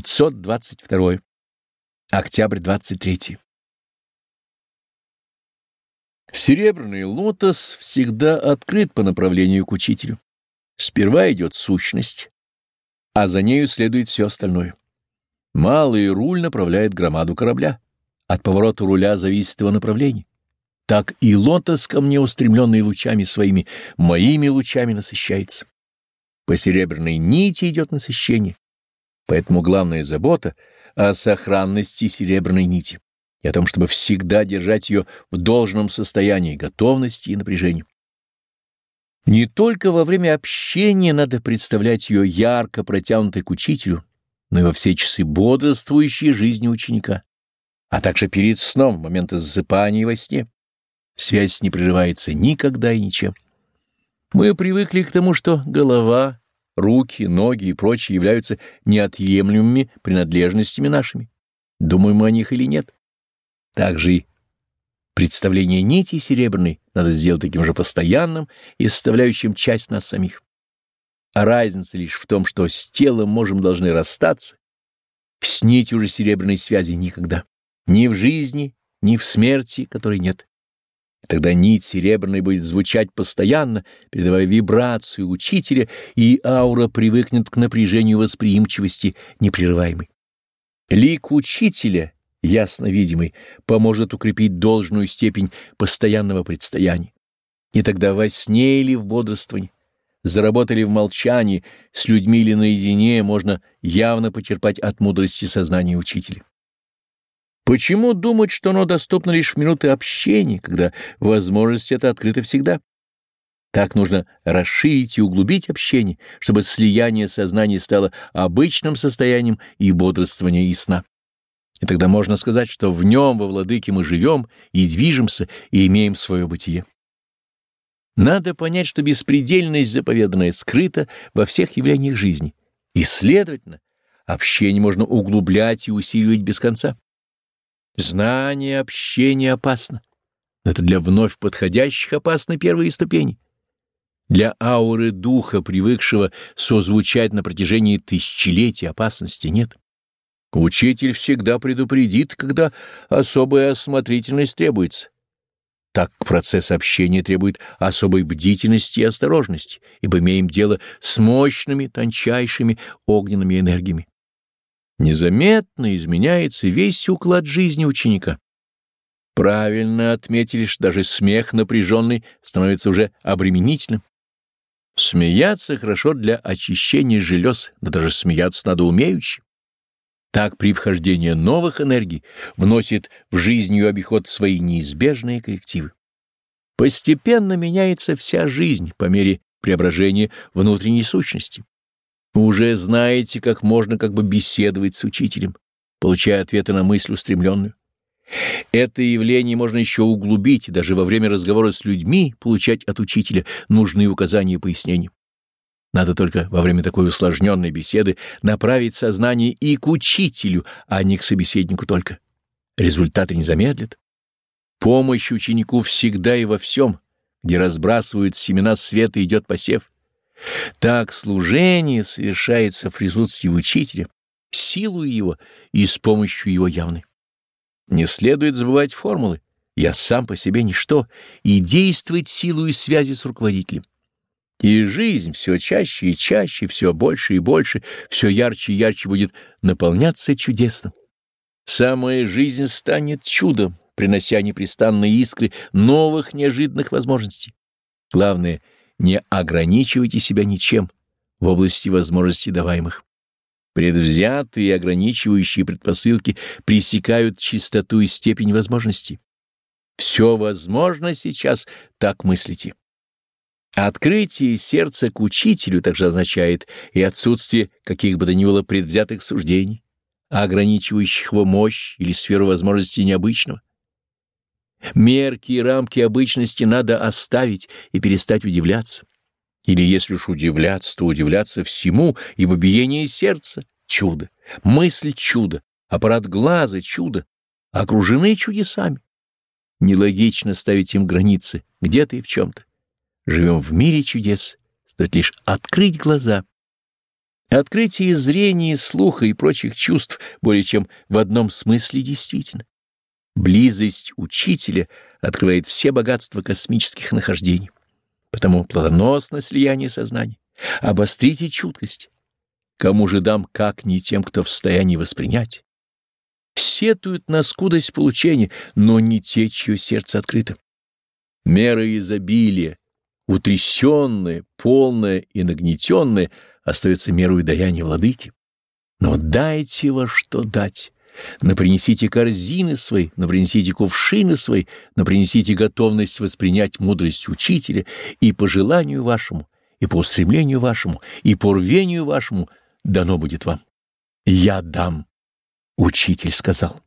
522. Октябрь 23. Серебряный лотос всегда открыт по направлению к учителю. Сперва идет сущность, а за нею следует все остальное. Малый руль направляет громаду корабля. От поворота руля зависит его направление. Так и лотос ко мне, устремленный лучами своими, моими лучами насыщается. По серебряной нити идет насыщение, Поэтому главная забота о сохранности серебряной нити и о том, чтобы всегда держать ее в должном состоянии готовности и напряжения. Не только во время общения надо представлять ее ярко протянутой к учителю, но и во все часы бодрствующей жизни ученика, а также перед сном, в моменты засыпания во сне. Связь не прерывается никогда и ничем. Мы привыкли к тому, что голова руки, ноги и прочее являются неотъемлемыми принадлежностями нашими. Думаем мы о них или нет. Также и представление нити серебряной надо сделать таким же постоянным и составляющим часть нас самих. А разница лишь в том, что с телом можем должны расстаться, с нитью же серебряной связи никогда. Ни в жизни, ни в смерти, которой нет. Тогда нить серебряной будет звучать постоянно, передавая вибрацию учителя, и аура привыкнет к напряжению восприимчивости непрерываемой. Лик учителя, ясно видимый, поможет укрепить должную степень постоянного предстояния. И тогда во сне или в бодрствовании, заработали в молчании, с людьми или наедине, можно явно почерпать от мудрости сознания учителя. Почему думать, что оно доступно лишь в минуты общения, когда возможность эта открыта всегда? Так нужно расширить и углубить общение, чтобы слияние сознания стало обычным состоянием и бодрствования и сна. И тогда можно сказать, что в нем, во владыке, мы живем и движемся, и имеем свое бытие. Надо понять, что беспредельность заповеданная скрыта во всех явлениях жизни, и, следовательно, общение можно углублять и усиливать без конца. Знание, общение опасно. Но это для вновь подходящих опасны первые ступени. Для ауры духа, привыкшего созвучать на протяжении тысячелетий, опасности нет. Учитель всегда предупредит, когда особая осмотрительность требуется. Так процесс общения требует особой бдительности и осторожности, ибо имеем дело с мощными, тончайшими огненными энергиями. Незаметно изменяется весь уклад жизни ученика. Правильно отметили, что даже смех напряженный становится уже обременительным. Смеяться хорошо для очищения желез, но даже смеяться надо умеючи. Так при вхождении новых энергий вносит в жизнь ее обиход свои неизбежные коррективы. Постепенно меняется вся жизнь по мере преображения внутренней сущности. Уже знаете, как можно как бы беседовать с учителем, получая ответы на мысль устремленную. Это явление можно еще углубить, даже во время разговора с людьми получать от учителя нужные указания и пояснения. Надо только во время такой усложненной беседы направить сознание и к учителю, а не к собеседнику только. Результаты не замедлят. Помощь ученику всегда и во всем, где разбрасывают семена света, идет посев. Так служение совершается в присутствии учителя, силой его и с помощью его явной. Не следует забывать формулы «я сам по себе ничто» и действовать силой связи с руководителем. И жизнь все чаще и чаще, все больше и больше, все ярче и ярче будет наполняться чудесным. Самая жизнь станет чудом, принося непрестанные искры новых неожиданных возможностей. Главное — не ограничивайте себя ничем в области возможностей даваемых. Предвзятые и ограничивающие предпосылки пресекают чистоту и степень возможностей. Все возможно сейчас, так мыслите. Открытие сердца к учителю также означает и отсутствие каких бы то ни было предвзятых суждений, ограничивающих его мощь или сферу возможностей необычного. Мерки и рамки обычности надо оставить и перестать удивляться. Или если уж удивляться, то удивляться всему, ибо биение сердца — чудо, мысль — чудо, аппарат глаза — чудо, окружены чудесами. Нелогично ставить им границы где-то и в чем-то. Живем в мире чудес, стоит лишь открыть глаза Открытие зрения, слуха и прочих чувств более чем в одном смысле действительно. Близость учителя открывает все богатства космических нахождений. Потому плодоносно слияние сознания. Обострите чуткость. Кому же дам, как не тем, кто в состоянии воспринять? Сетуют на скудость получения, но не те, чье сердце открыто. Мера изобилия, утрясенная, полная и нагнетенная, остается мерой даяния владыки. Но дайте во что дать. Напринесите корзины свои, напринесите кувшины свои, напринесите готовность воспринять мудрость учителя и по желанию вашему, и по устремлению вашему, и по рвению вашему дано будет вам. Я дам, учитель сказал.